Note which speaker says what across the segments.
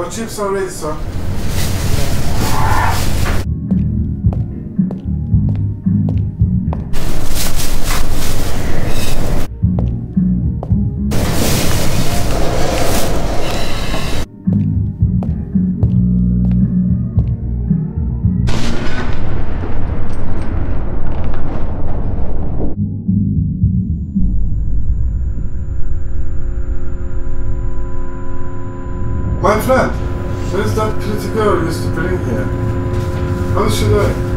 Speaker 1: o chips are. My friend, where is that pretty girl you used to bring here? How is she doing?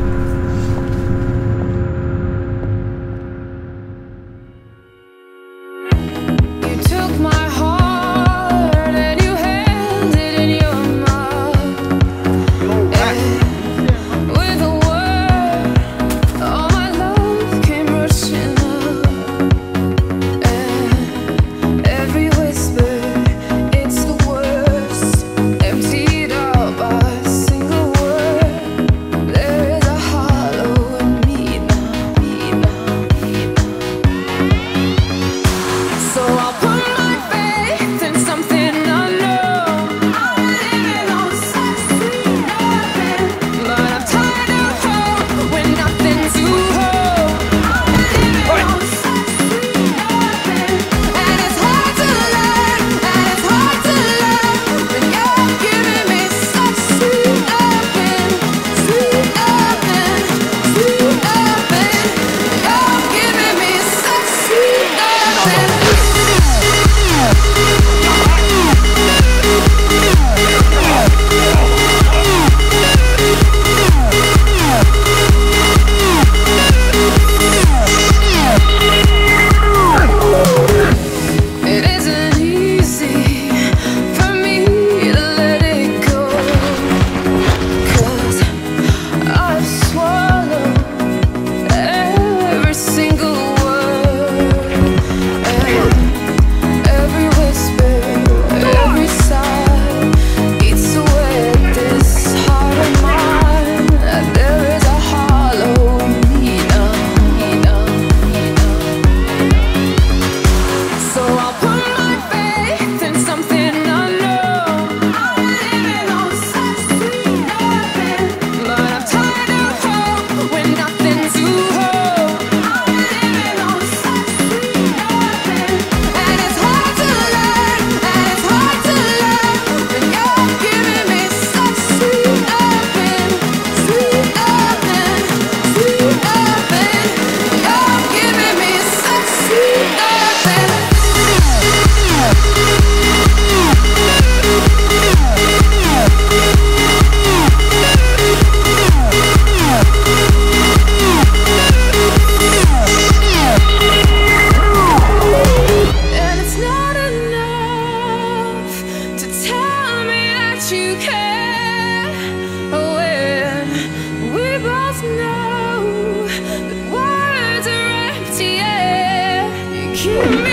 Speaker 2: Keep me